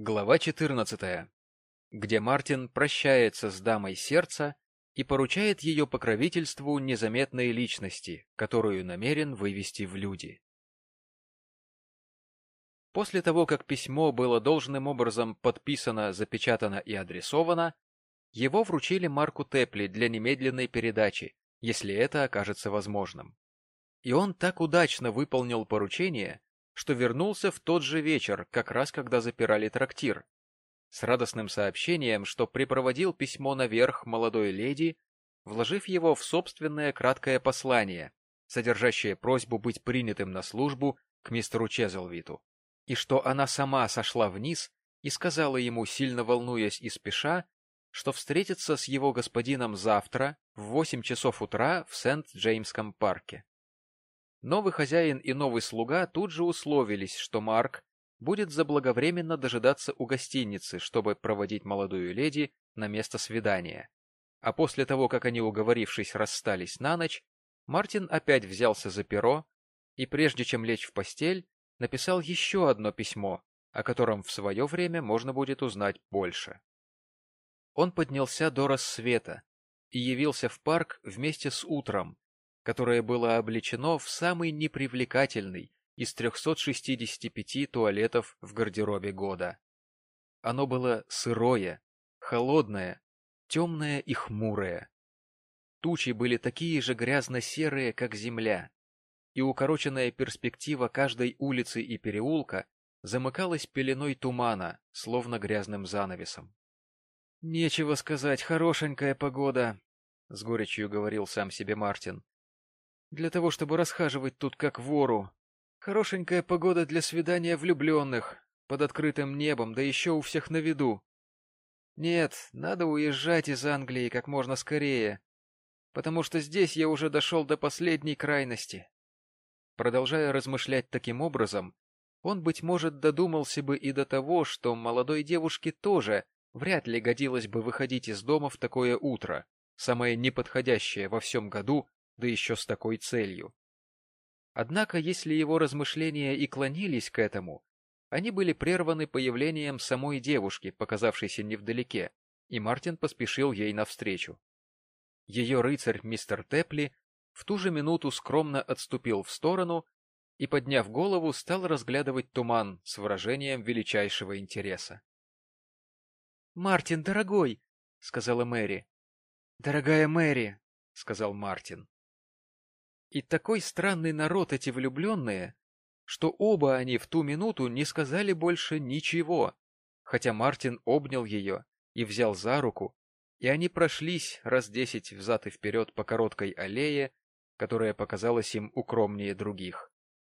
Глава 14, где Мартин прощается с дамой сердца и поручает ее покровительству незаметной личности, которую намерен вывести в люди. После того, как письмо было должным образом подписано, запечатано и адресовано, его вручили Марку Тепли для немедленной передачи, если это окажется возможным. И он так удачно выполнил поручение, что вернулся в тот же вечер, как раз когда запирали трактир, с радостным сообщением, что припроводил письмо наверх молодой леди, вложив его в собственное краткое послание, содержащее просьбу быть принятым на службу к мистеру Чезлвиту, и что она сама сошла вниз и сказала ему, сильно волнуясь и спеша, что встретится с его господином завтра в восемь часов утра в Сент-Джеймском парке. Новый хозяин и новый слуга тут же условились, что Марк будет заблаговременно дожидаться у гостиницы, чтобы проводить молодую леди на место свидания. А после того, как они, уговорившись, расстались на ночь, Мартин опять взялся за перо и, прежде чем лечь в постель, написал еще одно письмо, о котором в свое время можно будет узнать больше. Он поднялся до рассвета и явился в парк вместе с утром, которое было облечено в самый непривлекательный из 365 туалетов в гардеробе года. Оно было сырое, холодное, темное и хмурое. Тучи были такие же грязно-серые, как земля, и укороченная перспектива каждой улицы и переулка замыкалась пеленой тумана, словно грязным занавесом. — Нечего сказать, хорошенькая погода, — с горечью говорил сам себе Мартин для того, чтобы расхаживать тут как вору. Хорошенькая погода для свидания влюбленных, под открытым небом, да еще у всех на виду. Нет, надо уезжать из Англии как можно скорее, потому что здесь я уже дошел до последней крайности. Продолжая размышлять таким образом, он, быть может, додумался бы и до того, что молодой девушке тоже вряд ли годилось бы выходить из дома в такое утро, самое неподходящее во всем году да еще с такой целью. Однако, если его размышления и клонились к этому, они были прерваны появлением самой девушки, показавшейся невдалеке, и Мартин поспешил ей навстречу. Ее рыцарь мистер Тепли в ту же минуту скромно отступил в сторону и, подняв голову, стал разглядывать туман с выражением величайшего интереса. — Мартин, дорогой! — сказала Мэри. — Дорогая Мэри! — сказал Мартин. И такой странный народ эти влюбленные, что оба они в ту минуту не сказали больше ничего, хотя Мартин обнял ее и взял за руку, и они прошлись раз десять взад и вперед по короткой аллее, которая показалась им укромнее других.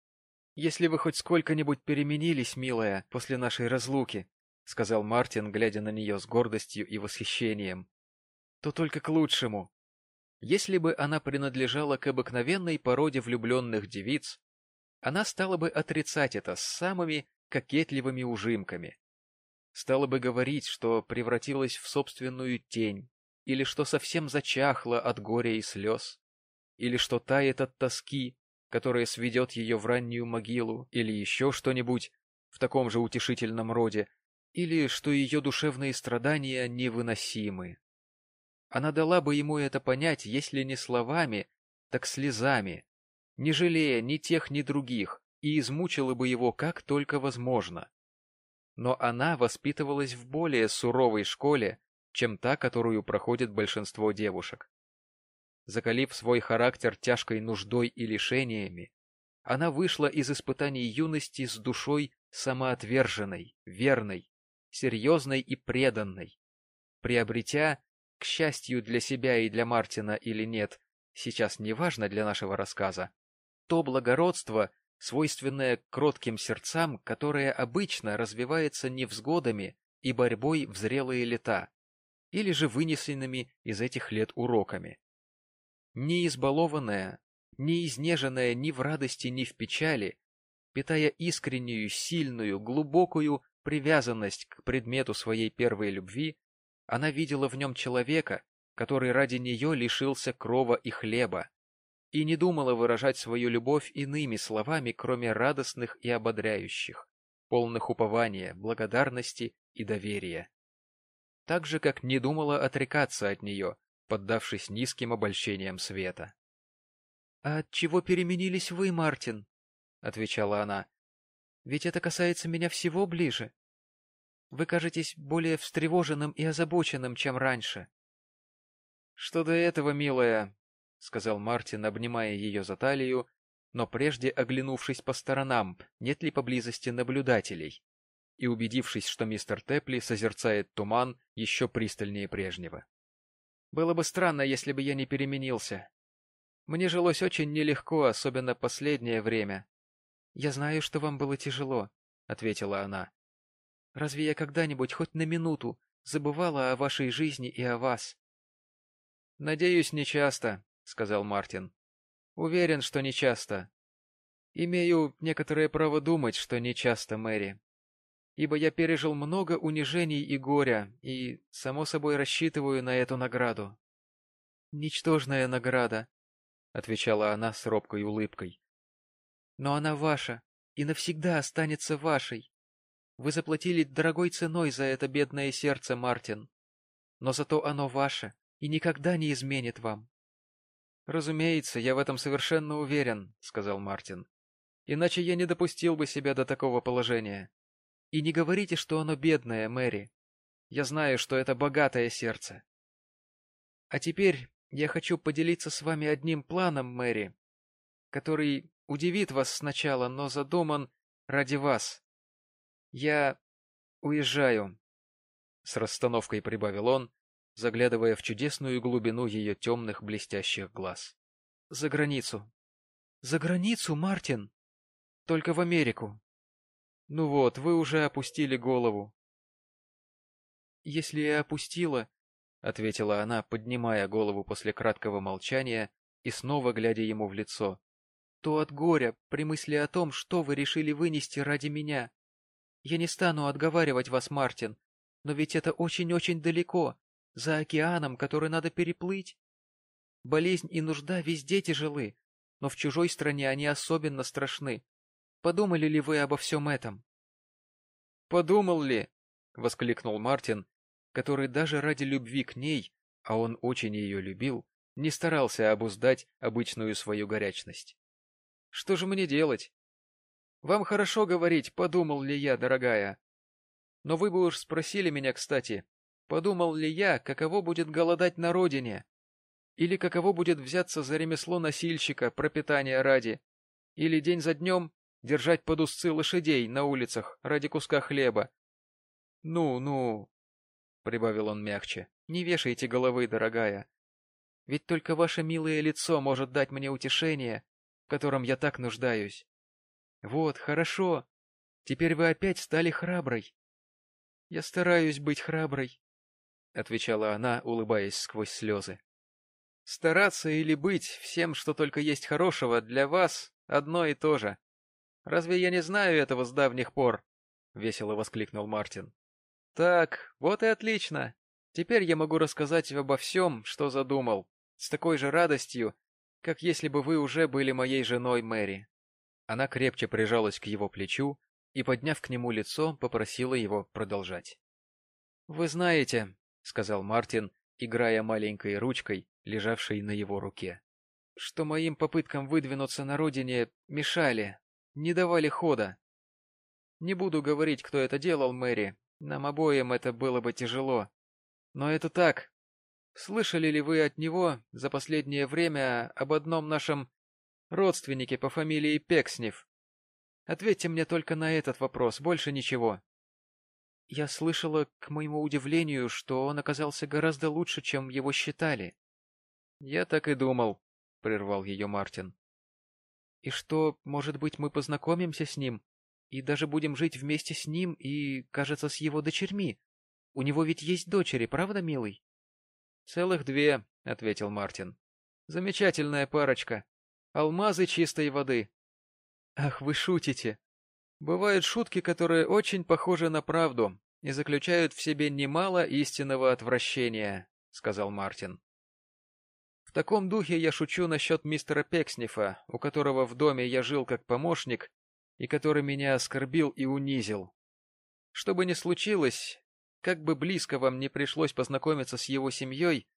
— Если вы хоть сколько-нибудь переменились, милая, после нашей разлуки, — сказал Мартин, глядя на нее с гордостью и восхищением, — то только к лучшему. Если бы она принадлежала к обыкновенной породе влюбленных девиц, она стала бы отрицать это с самыми кокетливыми ужимками. Стала бы говорить, что превратилась в собственную тень, или что совсем зачахла от горя и слез, или что тает от тоски, которая сведет ее в раннюю могилу, или еще что-нибудь в таком же утешительном роде, или что ее душевные страдания невыносимы. Она дала бы ему это понять, если не словами, так слезами, не жалея ни тех, ни других, и измучила бы его как только возможно. Но она воспитывалась в более суровой школе, чем та, которую проходит большинство девушек. Закалив свой характер тяжкой нуждой и лишениями, она вышла из испытаний юности с душой самоотверженной, верной, серьезной и преданной, приобретя к счастью для себя и для Мартина или нет, сейчас не важно для нашего рассказа, то благородство, свойственное кротким сердцам, которое обычно развивается невзгодами и борьбой в зрелые лета, или же вынесенными из этих лет уроками. Не избалованная, не изнеженная ни в радости, ни в печали, питая искреннюю, сильную, глубокую привязанность к предмету своей первой любви, она видела в нем человека, который ради нее лишился крова и хлеба, и не думала выражать свою любовь иными словами, кроме радостных и ободряющих. полных упования, благодарности и доверия. Так же, как не думала отрекаться от нее, поддавшись низким обольщениям света. — А от чего переменились вы, Мартин? — отвечала она. — Ведь это касается меня всего ближе. Вы кажетесь более встревоженным и озабоченным, чем раньше. — Что до этого, милая, — сказал Мартин, обнимая ее за талию, но прежде оглянувшись по сторонам, нет ли поблизости наблюдателей, и убедившись, что мистер Тепли созерцает туман еще пристальнее прежнего. Было бы странно, если бы я не переменился. Мне жилось очень нелегко, особенно последнее время. — Я знаю, что вам было тяжело, — ответила она. — Разве я когда-нибудь, хоть на минуту, забывала о вашей жизни и о вас? — Надеюсь, нечасто, — сказал Мартин. — Уверен, что нечасто. Имею некоторое право думать, что нечасто, Мэри. Ибо я пережил много унижений и горя, и, само собой, рассчитываю на эту награду. — Ничтожная награда, — отвечала она с робкой улыбкой. — Но она ваша и навсегда останется вашей. Вы заплатили дорогой ценой за это бедное сердце, Мартин. Но зато оно ваше и никогда не изменит вам. — Разумеется, я в этом совершенно уверен, — сказал Мартин. — Иначе я не допустил бы себя до такого положения. И не говорите, что оно бедное, Мэри. Я знаю, что это богатое сердце. А теперь я хочу поделиться с вами одним планом, Мэри, который удивит вас сначала, но задуман ради вас. Я уезжаю, — с расстановкой прибавил он, заглядывая в чудесную глубину ее темных блестящих глаз. — За границу. — За границу, Мартин? — Только в Америку. — Ну вот, вы уже опустили голову. — Если я опустила, — ответила она, поднимая голову после краткого молчания и снова глядя ему в лицо, — то от горя при мысли о том, что вы решили вынести ради меня. Я не стану отговаривать вас, Мартин, но ведь это очень-очень далеко, за океаном, который надо переплыть. Болезнь и нужда везде тяжелы, но в чужой стране они особенно страшны. Подумали ли вы обо всем этом? — Подумал ли? — воскликнул Мартин, который даже ради любви к ней, а он очень ее любил, не старался обуздать обычную свою горячность. Что же мне делать? Вам хорошо говорить, подумал ли я, дорогая. Но вы бы уж спросили меня, кстати, подумал ли я, каково будет голодать на родине? Или каково будет взяться за ремесло носильщика, пропитания ради? Или день за днем держать под узцы лошадей на улицах ради куска хлеба? Ну, ну, — прибавил он мягче, — не вешайте головы, дорогая. Ведь только ваше милое лицо может дать мне утешение, в котором я так нуждаюсь. Вот, хорошо. Теперь вы опять стали храброй. — Я стараюсь быть храброй, — отвечала она, улыбаясь сквозь слезы. — Стараться или быть всем, что только есть хорошего, для вас одно и то же. Разве я не знаю этого с давних пор? — весело воскликнул Мартин. Так, вот и отлично. Теперь я могу рассказать обо всем, что задумал, с такой же радостью, как если бы вы уже были моей женой Мэри. Она крепче прижалась к его плечу и, подняв к нему лицо, попросила его продолжать. — Вы знаете, — сказал Мартин, играя маленькой ручкой, лежавшей на его руке, — что моим попыткам выдвинуться на родине мешали, не давали хода. Не буду говорить, кто это делал, Мэри, нам обоим это было бы тяжело. Но это так. Слышали ли вы от него за последнее время об одном нашем родственнике по фамилии Пекснев? Ответьте мне только на этот вопрос, больше ничего. Я слышала, к моему удивлению, что он оказался гораздо лучше, чем его считали. Я так и думал, — прервал ее Мартин. И что, может быть, мы познакомимся с ним? и даже будем жить вместе с ним и, кажется, с его дочерьми. У него ведь есть дочери, правда, милый? — Целых две, — ответил Мартин. — Замечательная парочка. Алмазы чистой воды. — Ах, вы шутите. Бывают шутки, которые очень похожи на правду и заключают в себе немало истинного отвращения, — сказал Мартин. В таком духе я шучу насчет мистера Пекснифа, у которого в доме я жил как помощник и который меня оскорбил и унизил. Что бы ни случилось, как бы близко вам не пришлось познакомиться с его семьей,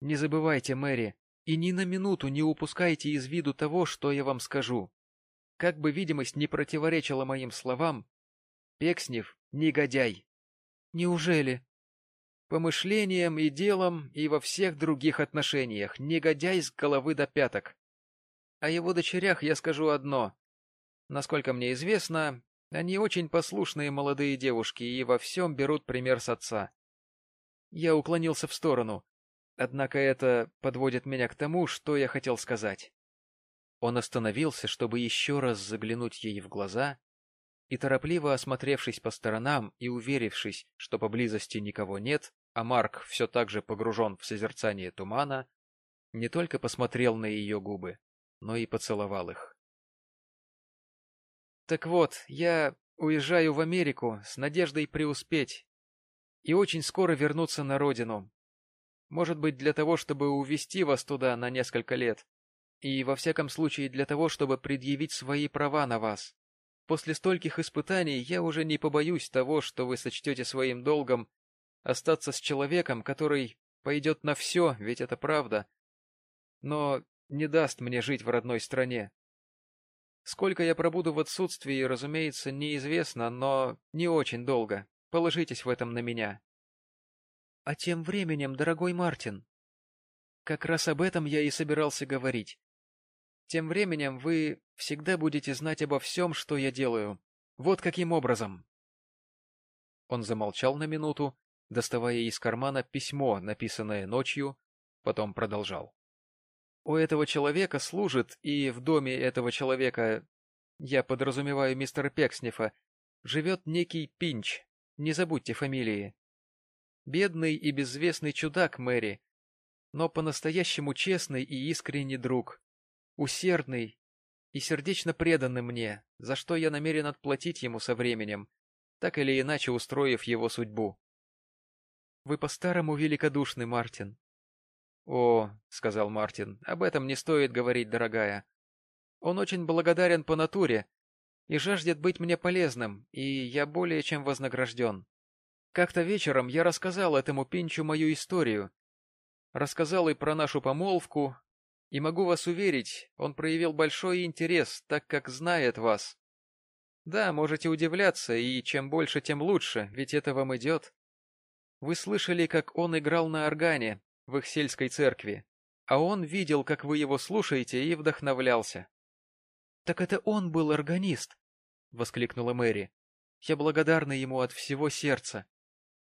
не забывайте, Мэри, и ни на минуту не упускайте из виду того, что я вам скажу. Как бы видимость не противоречила моим словам, Пекснев — негодяй. Неужели? По мышлениям и делам и во всех других отношениях негодяй с головы до пяток. О его дочерях я скажу одно. Насколько мне известно, они очень послушные молодые девушки и во всем берут пример с отца. Я уклонился в сторону, однако это подводит меня к тому, что я хотел сказать. Он остановился, чтобы еще раз заглянуть ей в глаза, и, торопливо осмотревшись по сторонам и уверившись, что поблизости никого нет, а Марк все так же погружен в созерцание тумана, не только посмотрел на ее губы, но и поцеловал их. «Так вот, я уезжаю в Америку с надеждой преуспеть и очень скоро вернуться на родину. Может быть, для того, чтобы увезти вас туда на несколько лет, и, во всяком случае, для того, чтобы предъявить свои права на вас. После стольких испытаний я уже не побоюсь того, что вы сочтете своим долгом остаться с человеком, который пойдет на все, ведь это правда, но не даст мне жить в родной стране. Сколько я пробуду в отсутствии, разумеется, неизвестно, но не очень долго. Положитесь в этом на меня. А тем временем, дорогой Мартин, как раз об этом я и собирался говорить. Тем временем вы всегда будете знать обо всем, что я делаю. Вот каким образом. Он замолчал на минуту, доставая из кармана письмо, написанное ночью, потом продолжал. У этого человека служит, и в доме этого человека, я подразумеваю мистера Пекснифа, живет некий Пинч, не забудьте фамилии. Бедный и безвестный чудак Мэри, но по-настоящему честный и искренний друг усердный и сердечно преданный мне, за что я намерен отплатить ему со временем, так или иначе устроив его судьбу. Вы по-старому великодушны, Мартин. — О, — сказал Мартин, — об этом не стоит говорить, дорогая. Он очень благодарен по натуре и жаждет быть мне полезным, и я более чем вознагражден. Как-то вечером я рассказал этому Пинчу мою историю. Рассказал и про нашу помолвку, и могу вас уверить, он проявил большой интерес, так как знает вас. Да, можете удивляться, и чем больше, тем лучше, ведь это вам идет. Вы слышали, как он играл на органе в их сельской церкви, а он видел, как вы его слушаете, и вдохновлялся. — Так это он был органист! — воскликнула Мэри. — Я благодарна ему от всего сердца. —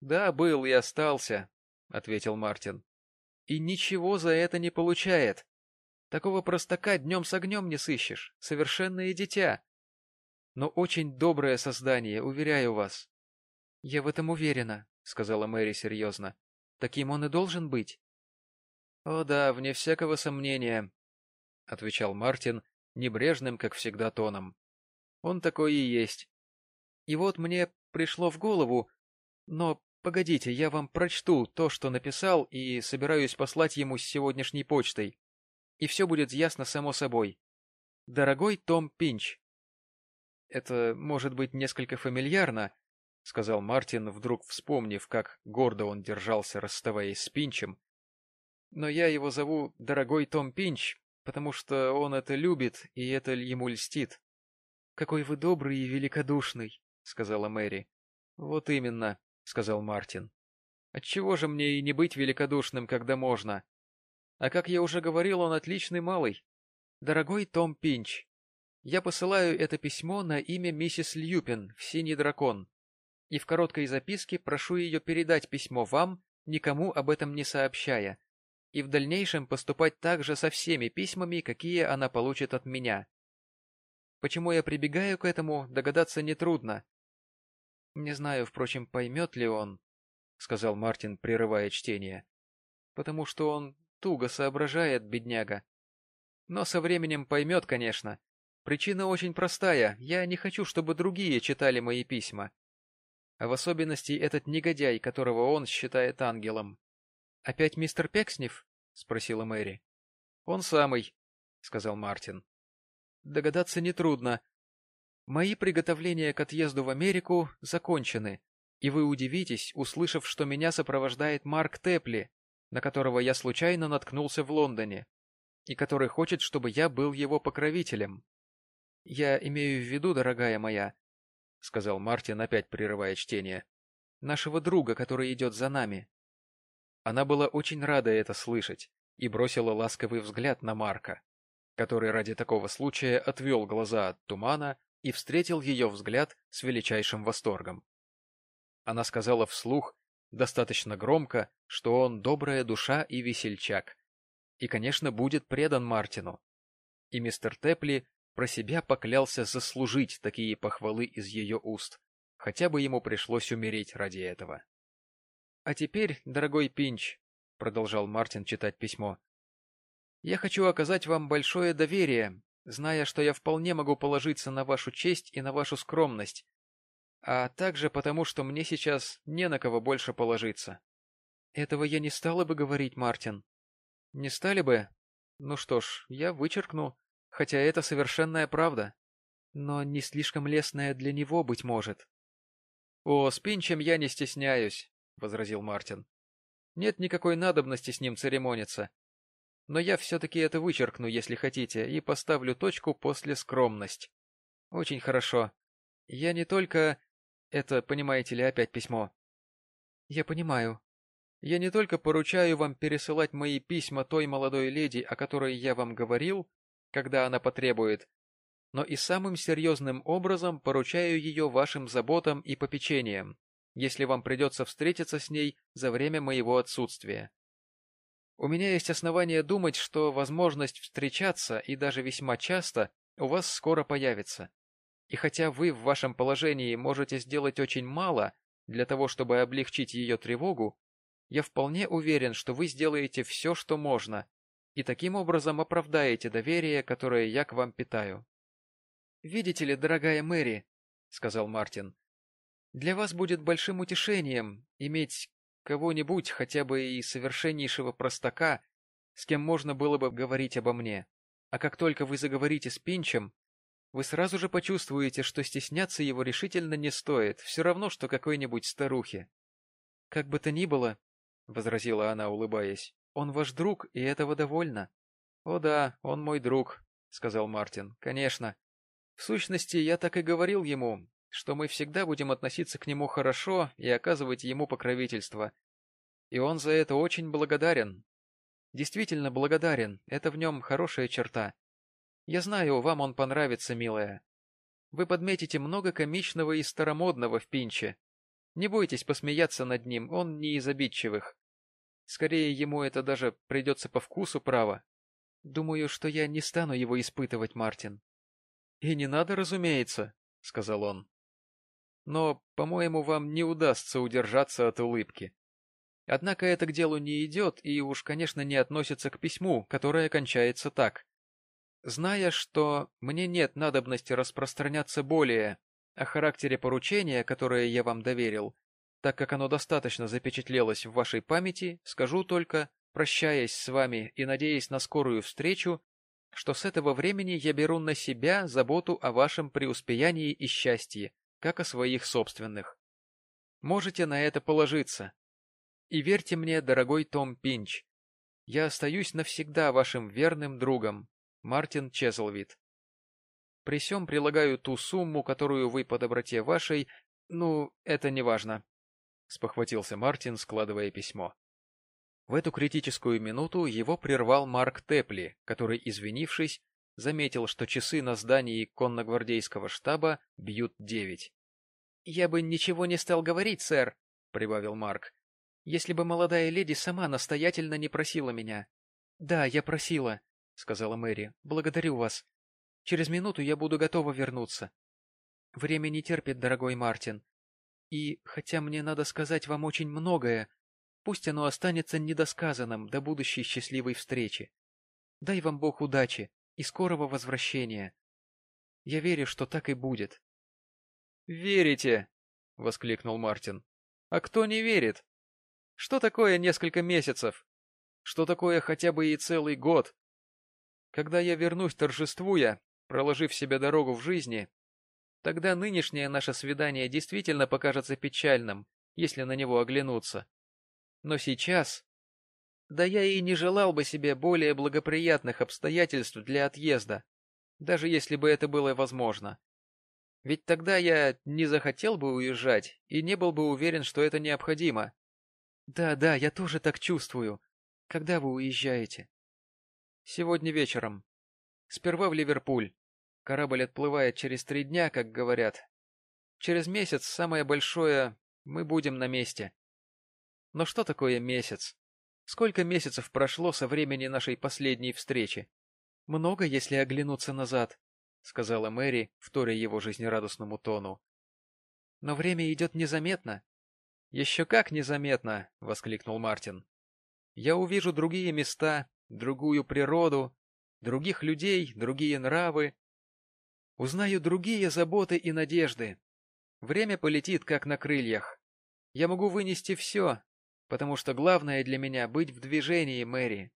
Да, был и остался, — ответил Мартин. — И ничего за это не получает. Такого простака днем с огнем не сыщешь, совершенное дитя. Но очень доброе создание, уверяю вас. — Я в этом уверена, — сказала Мэри серьезно. — Таким он и должен быть. — О да, вне всякого сомнения, — отвечал Мартин небрежным, как всегда, тоном. — Он такой и есть. И вот мне пришло в голову... Но погодите, я вам прочту то, что написал, и собираюсь послать ему с сегодняшней почтой и все будет ясно само собой. Дорогой Том Пинч. Это может быть несколько фамильярно, — сказал Мартин, вдруг вспомнив, как гордо он держался, расставаясь с Пинчем. Но я его зову Дорогой Том Пинч, потому что он это любит, и это ему льстит. — Какой вы добрый и великодушный, — сказала Мэри. — Вот именно, — сказал Мартин. — Отчего же мне и не быть великодушным, когда можно? А как я уже говорил, он отличный малый. Дорогой Том Пинч, я посылаю это письмо на имя миссис Льюпин в «Синий дракон», и в короткой записке прошу ее передать письмо вам, никому об этом не сообщая, и в дальнейшем поступать так же со всеми письмами, какие она получит от меня. Почему я прибегаю к этому, догадаться нетрудно. Не знаю, впрочем, поймет ли он, — сказал Мартин, прерывая чтение, — потому что он Туго соображает, бедняга. Но со временем поймет, конечно. Причина очень простая. Я не хочу, чтобы другие читали мои письма. А в особенности этот негодяй, которого он считает ангелом. — Опять мистер Пекснев? — спросила Мэри. — Он самый, — сказал Мартин. — Догадаться нетрудно. Мои приготовления к отъезду в Америку закончены, и вы удивитесь, услышав, что меня сопровождает Марк Тепли, на которого я случайно наткнулся в Лондоне, и который хочет, чтобы я был его покровителем. Я имею в виду, дорогая моя, — сказал Мартин, опять прерывая чтение, — нашего друга, который идет за нами. Она была очень рада это слышать и бросила ласковый взгляд на Марка, который ради такого случая отвел глаза от тумана и встретил ее взгляд с величайшим восторгом. Она сказала вслух, достаточно громко, что он добрая душа и весельчак, и, конечно, будет предан Мартину. И мистер Тепли про себя поклялся заслужить такие похвалы из ее уст, хотя бы ему пришлось умереть ради этого. — А теперь, дорогой Пинч, — продолжал Мартин читать письмо, — я хочу оказать вам большое доверие, зная, что я вполне могу положиться на вашу честь и на вашу скромность, а также потому, что мне сейчас не на кого больше положиться. Этого я не стала бы говорить, Мартин. Не стали бы? Ну что ж, я вычеркну, хотя это совершенная правда. Но не слишком лестная для него, быть может. — О, с Пинчем я не стесняюсь, — возразил Мартин. — Нет никакой надобности с ним церемониться но я все-таки это вычеркну, если хотите, и поставлю точку после скромность. Очень хорошо. Я не только... Это, понимаете ли, опять письмо. Я понимаю. Я не только поручаю вам пересылать мои письма той молодой леди, о которой я вам говорил, когда она потребует, но и самым серьезным образом поручаю ее вашим заботам и попечениям, если вам придется встретиться с ней за время моего отсутствия. У меня есть основания думать, что возможность встречаться, и даже весьма часто, у вас скоро появится. И хотя вы в вашем положении можете сделать очень мало для того, чтобы облегчить ее тревогу, я вполне уверен, что вы сделаете все, что можно, и таким образом оправдаете доверие, которое я к вам питаю. — Видите ли, дорогая Мэри, — сказал Мартин, — для вас будет большим утешением иметь Кого-нибудь, хотя бы и совершеннейшего простака, с кем можно было бы говорить обо мне. А как только вы заговорите с Пинчем, вы сразу же почувствуете, что стесняться его решительно не стоит, все равно, что какой-нибудь старухе. — Как бы то ни было, — возразила она, улыбаясь, — он ваш друг, и этого довольно. — О да, он мой друг, — сказал Мартин, — конечно. В сущности, я так и говорил ему, что мы всегда будем относиться к нему хорошо и оказывать ему покровительство. И он за это очень благодарен. Действительно благодарен, это в нем хорошая черта. Я знаю, вам он понравится, милая. Вы подметите много комичного и старомодного в Пинче. Не бойтесь посмеяться над ним, он не из обидчивых. Скорее, ему это даже придется по вкусу право. Думаю, что я не стану его испытывать, Мартин. — И не надо, разумеется, — сказал он но, по-моему, вам не удастся удержаться от улыбки. Однако это к делу не идет и уж, конечно, не относится к письму, которое кончается так. Зная, что мне нет надобности распространяться более о характере поручения, которое я вам доверил, так как оно достаточно запечатлелось в вашей памяти, скажу только, прощаясь с вами и надеясь на скорую встречу, что с этого времени я беру на себя заботу о вашем преуспеянии и счастье, как о своих собственных. Можете на это положиться. И верьте мне, дорогой Том Пинч, я остаюсь навсегда вашим верным другом, Мартин Чезлвид. При сём прилагаю ту сумму, которую вы по доброте вашей... Ну, это не важно, — спохватился Мартин, складывая письмо. В эту критическую минуту его прервал Марк Тепли, который, извинившись, заметил, что часы на здании конногвардейского штаба бьют девять. — Я бы ничего не стал говорить, сэр, — прибавил Марк, — если бы молодая леди сама настоятельно не просила меня. — Да, я просила, — сказала Мэри. — Благодарю вас. Через минуту я буду готова вернуться. Время не терпит, дорогой Мартин. И, хотя мне надо сказать вам очень многое, пусть оно останется недосказанным до будущей счастливой встречи. Дай вам Бог удачи, и скорого возвращения. Я верю, что так и будет. «Верите!» — воскликнул Мартин. «А кто не верит? Что такое несколько месяцев? Что такое хотя бы и целый год? Когда я вернусь торжествуя, проложив себе дорогу в жизни, Тогда нынешнее наше свидание действительно покажется печальным, если на него оглянуться. Но сейчас... Да я и не желал бы себе более благоприятных обстоятельств для отъезда, даже если бы это было возможно. Ведь тогда я не захотел бы уезжать и не был бы уверен, что это необходимо. Да, да, я тоже так чувствую. Когда вы уезжаете? Сегодня вечером. Сперва в Ливерпуль. Корабль отплывает через три дня, как говорят. Через месяц, самое большое, мы будем на месте. Но что такое месяц? Сколько месяцев прошло со времени нашей последней встречи? Много, если оглянуться назад, — сказала Мэри, вторя его жизнерадостному тону. — Но время идет незаметно. — Еще как незаметно! — воскликнул Мартин. — Я увижу другие места, другую природу, других людей, другие нравы. Узнаю другие заботы и надежды. Время полетит, как на крыльях. Я могу вынести все, потому что главное для меня — быть в движении, Мэри.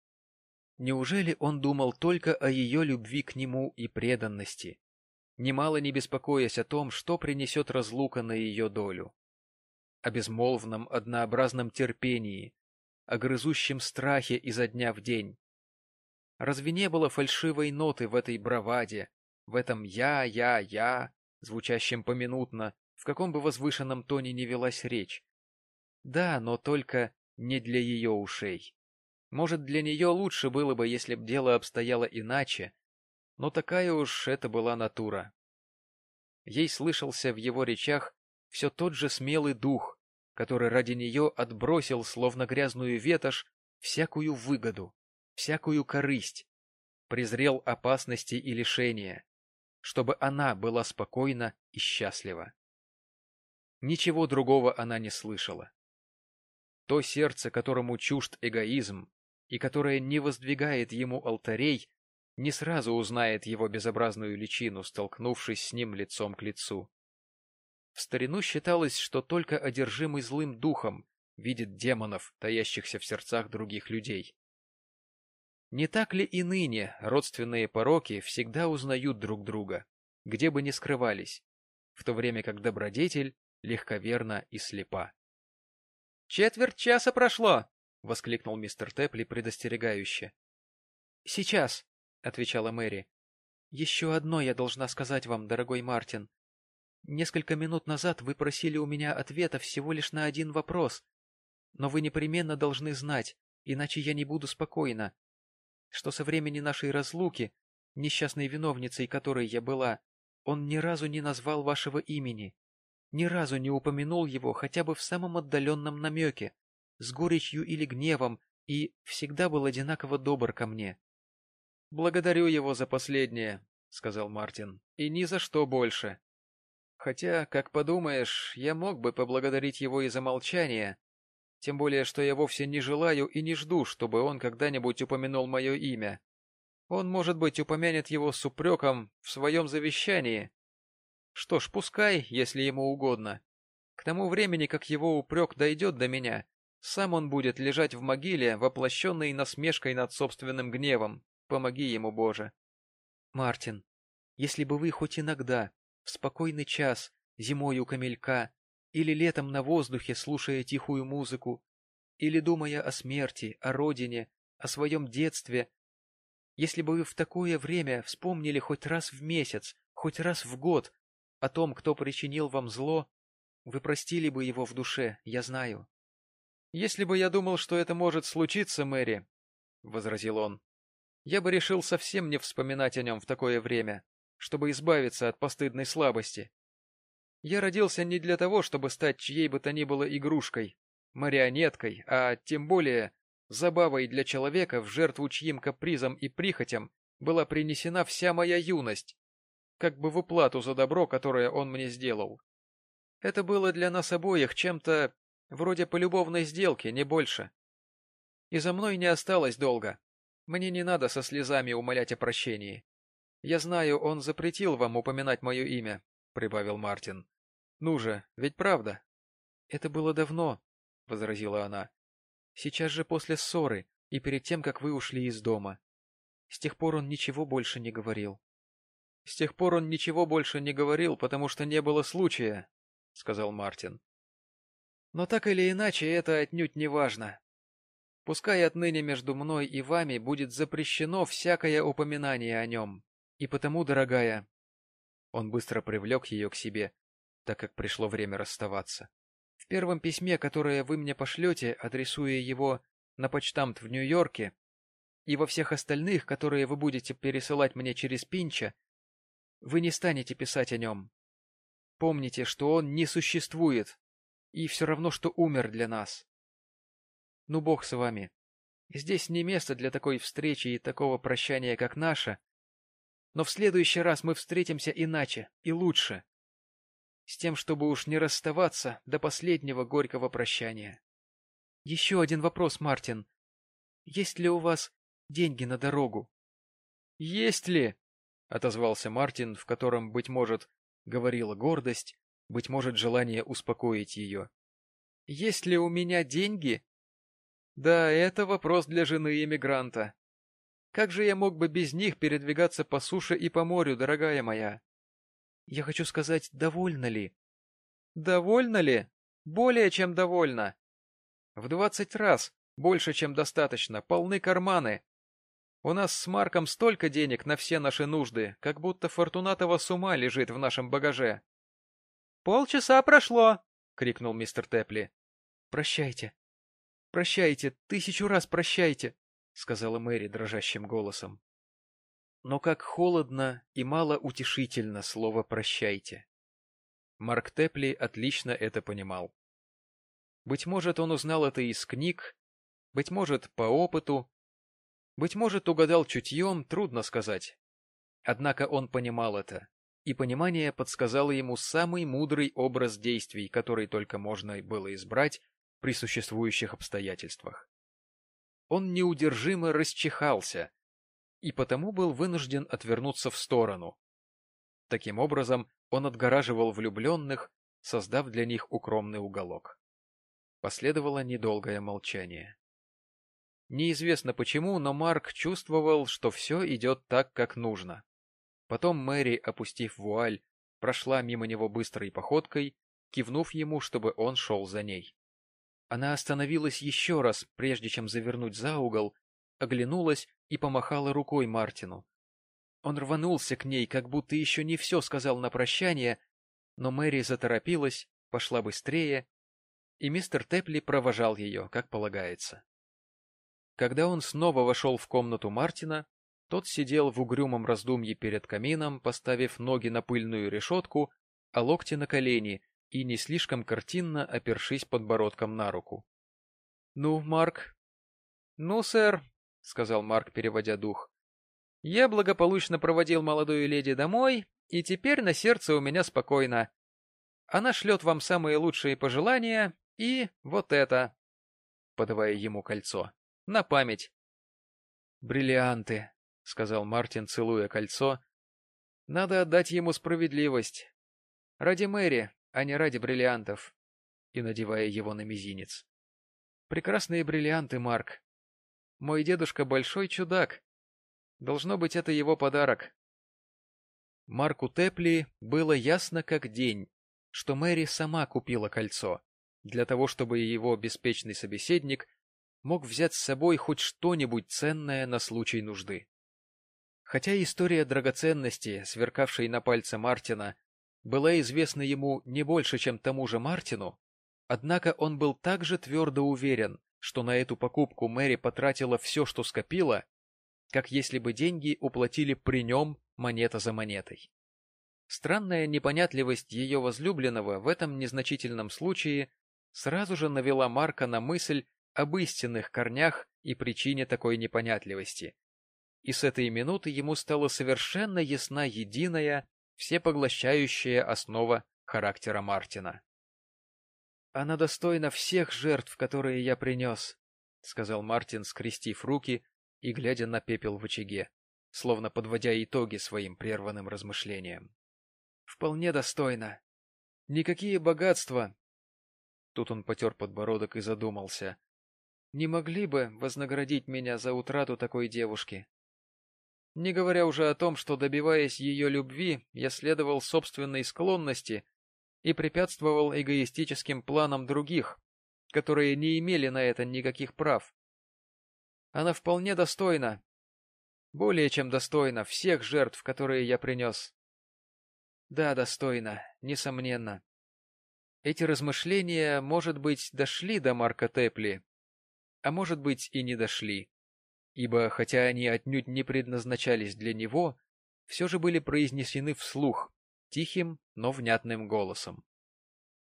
Неужели он думал только о ее любви к нему и преданности, немало не беспокоясь о том, что принесет разлука на ее долю? О безмолвном, однообразном терпении, о грызущем страхе изо дня в день. Разве не было фальшивой ноты в этой браваде, в этом «я, я, я», звучащем поминутно, в каком бы возвышенном тоне не велась речь? Да, но только не для ее ушей. Может, для нее лучше было бы, если б дело обстояло иначе, но такая уж это была натура. Ей слышался в его речах все тот же смелый дух, который ради нее отбросил, словно грязную ветошь, всякую выгоду, всякую корысть, презрел опасности и лишения, чтобы она была спокойна и счастлива. Ничего другого она не слышала. То сердце, которому чужд эгоизм, и которая не воздвигает ему алтарей, не сразу узнает его безобразную личину, столкнувшись с ним лицом к лицу. В старину считалось, что только одержимый злым духом видит демонов, таящихся в сердцах других людей. Не так ли и ныне родственные пороки всегда узнают друг друга, где бы ни скрывались, в то время как добродетель легковерна и слепа? — Четверть часа прошло! — воскликнул мистер Тепли предостерегающе. — Сейчас, — отвечала Мэри. — Еще одно я должна сказать вам, дорогой Мартин. Несколько минут назад вы просили у меня ответа всего лишь на один вопрос, но вы непременно должны знать, иначе я не буду спокойна, что со времени нашей разлуки, несчастной виновницей которой я была, он ни разу не назвал вашего имени, ни разу не упомянул его хотя бы в самом отдаленном намеке с горечью или гневом, и всегда был одинаково добр ко мне. — Благодарю его за последнее, — сказал Мартин, — и ни за что больше. Хотя, как подумаешь, я мог бы поблагодарить его и за молчание, тем более, что я вовсе не желаю и не жду, чтобы он когда-нибудь упомянул мое имя. Он, может быть, упомянет его с упреком в своем завещании. Что ж, пускай, если ему угодно. К тому времени, как его упрек дойдет до меня, сам он будет лежать в могиле, воплощенной насмешкой над собственным гневом. Помоги ему, Боже. Мартин, если бы вы хоть иногда, в спокойный час, зимой у камелька, или летом на воздухе, слушая тихую музыку, или думая о смерти, о родине, о своем детстве, если бы вы в такое время вспомнили хоть раз в месяц, хоть раз в год о том, кто причинил вам зло, вы простили бы его в душе, я знаю. «Если бы я думал, что это может случиться, Мэри», — возразил он, — «я бы решил совсем не вспоминать о нем в такое время, чтобы избавиться от постыдной слабости. Я родился не для того, чтобы стать чьей бы то ни было игрушкой, марионеткой, а тем более забавой для человека, в жертву чьим капризам и прихотям была принесена вся моя юность, как бы в уплату за добро, которое он мне сделал. Это было для нас обоих чем-то Вроде полюбовной сделки, не больше. И за мной не осталось долго. Мне не надо со слезами умолять о прощении. Я знаю, он запретил вам упоминать мое имя, — прибавил Мартин. Ну же, ведь правда? Это было давно, — возразила она. Сейчас же после ссоры и перед тем, как вы ушли из дома. С тех пор он ничего больше не говорил. С тех пор он ничего больше не говорил, потому что не было случая, — сказал Мартин. Но так или иначе, это отнюдь не важно. Пускай отныне между мной и вами будет запрещено всякое упоминание о нем. И потому, дорогая... Он быстро привлек ее к себе, так как пришло время расставаться. В первом письме, которое вы мне пошлете, адресуя его на почтамт в Нью-Йорке, и во всех остальных, которые вы будете пересылать мне через Пинча, вы не станете писать о нем. Помните, что он не существует, и все равно, что умер для нас. Ну, бог с вами. Здесь не место для такой встречи и такого прощания, как наше, но в следующий раз мы встретимся иначе и лучше, с тем, чтобы уж не расставаться до последнего горького прощания. Еще один вопрос, Мартин. Есть ли у вас деньги на дорогу? — Есть ли? — отозвался Мартин, в котором, быть может, говорила гордость, быть может, желание успокоить ее. — Есть ли у меня деньги? Да, это вопрос для жены эмигранта. Как же я мог бы без них передвигаться по суше и по морю, дорогая моя? Я хочу сказать, довольна ли? Довольна ли? Более чем довольна. В двадцать раз, больше чем достаточно, полны карманы. У нас с Марком столько денег на все наши нужды, как будто Фортунатова с ума лежит в нашем багаже. «Полчаса прошло!» — крикнул мистер Тепли. «Прощайте. Прощайте, тысячу раз прощайте!» — сказала Мэри дрожащим голосом. Но как холодно и мало утешительно слово «прощайте». Марк Тепли отлично это понимал. Быть может, он узнал это из книг, быть может, по опыту, быть может, угадал чутьем, трудно сказать. Однако он понимал это, и понимание подсказало ему самый мудрый образ действий, который только можно было избрать при существующих обстоятельствах. Он неудержимо расчихался, и потому был вынужден отвернуться в сторону. Таким образом, он отгораживал влюбленных, создав для них укромный уголок. Последовало недолгое молчание. Неизвестно почему, но Марк чувствовал, что все идет так, как нужно. Потом Мэри, опустив вуаль, прошла мимо него быстрой походкой, кивнув ему, чтобы он шел за ней. Она остановилась еще раз, прежде чем завернуть за угол, оглянулась и помахала рукой Мартину. Он рванулся к ней, как будто еще не все сказал на прощание, но Мэри заторопилась, пошла быстрее, и мистер Тепли провожал ее, как полагается. Когда он снова вошел в комнату Мартина, тот сидел в угрюмом раздумье перед камином, поставив ноги на пыльную решетку, а локти на колени и не слишком картинно опершись подбородком на руку. — Ну, Марк? — Ну, сэр, — сказал Марк, переводя дух. — Я благополучно проводил молодую леди домой, и теперь на сердце у меня спокойно. Она шлет вам самые лучшие пожелания и вот это, подавая ему кольцо, на память. — Бриллианты, — сказал Мартин, целуя кольцо. — Надо отдать ему справедливость. Ради Мэри, а не ради бриллиантов. И надевая его на мизинец. — Прекрасные бриллианты, Марк. Мой дедушка большой чудак. Должно быть, это его подарок. Марку Тепли было ясно как день, что Мэри сама купила кольцо, для того, чтобы его беспечный собеседник мог взять с собой хоть что-нибудь ценное на случай нужды. Хотя история драгоценности, сверкавшей на пальце Мартина, была известна ему не больше, чем тому же Мартину, однако он был также твердо уверен, что на эту покупку Мэри потратила все, что скопила, как если бы деньги уплатили при нем монета за монетой. Странная непонятливость ее возлюбленного в этом незначительном случае сразу же навела Марка на мысль об истинных корнях и причине такой непонятливости, и с этой минуты ему стала совершенно ясна единая, всепоглощающая основа характера Мартина. «Она достойна всех жертв, которые я принес», — сказал Мартин, скрестив руки и глядя на пепел в очаге, словно подводя итоги своим прерванным размышлениям. «Вполне достойна. Никакие богатства...» Тут он потер подбородок и задумался. «Не могли бы вознаградить меня за утрату такой девушки?» Не говоря уже о том, что, добиваясь ее любви, я следовал собственной склонности и препятствовал эгоистическим планам других, которые не имели на это никаких прав. Она вполне достойна, более чем достойна всех жертв, которые я принес. Да, достойна, несомненно. Эти размышления, может быть, дошли до Марка Тепли, а может быть и не дошли, ибо, хотя они отнюдь не предназначались для него, все же были произнесены вслух, тихим, но внятным голосом.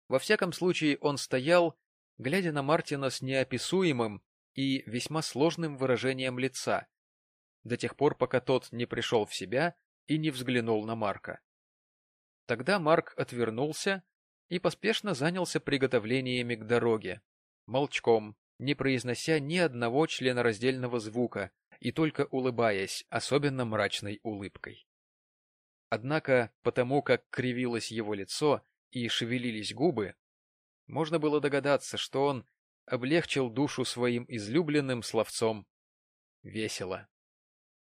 Во всяком случае, он стоял, глядя на Мартина с неописуемым и весьма сложным выражением лица, до тех пор, пока тот не пришел в себя и не взглянул на Марка. Тогда Марк отвернулся и поспешно занялся приготовлениями к дороге, молчком, не произнося ни одного членораздельного звука и только улыбаясь особенно мрачной улыбкой. Однако, потому как кривилось его лицо и шевелились губы, можно было догадаться, что он облегчил душу своим излюбленным словцом «весело».